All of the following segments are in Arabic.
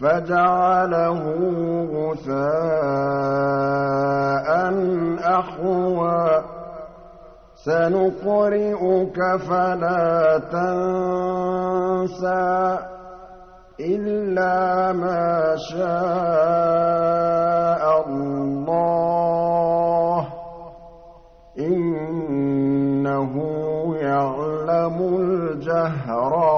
فجعله غثاء أحوى. سنقرئك فلا تنسى إلا ما شاء الله. إنه يعلم الجهر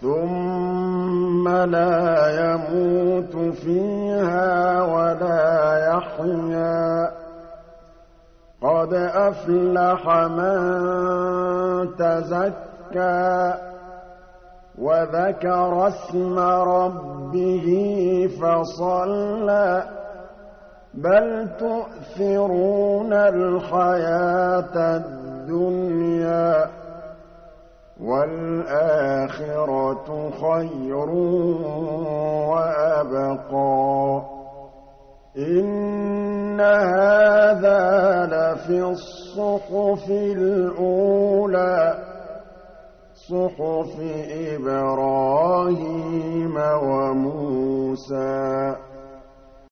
ثم لا يموت فيها ولا يحيا قد أفلح من تزكى وذكر اسم ربه فصلى بل تؤثرون الحياة الدنيا والآخرة خير وأبقى. إن هذا لفي الصحف الأولى صحف إبراهيم وموسى.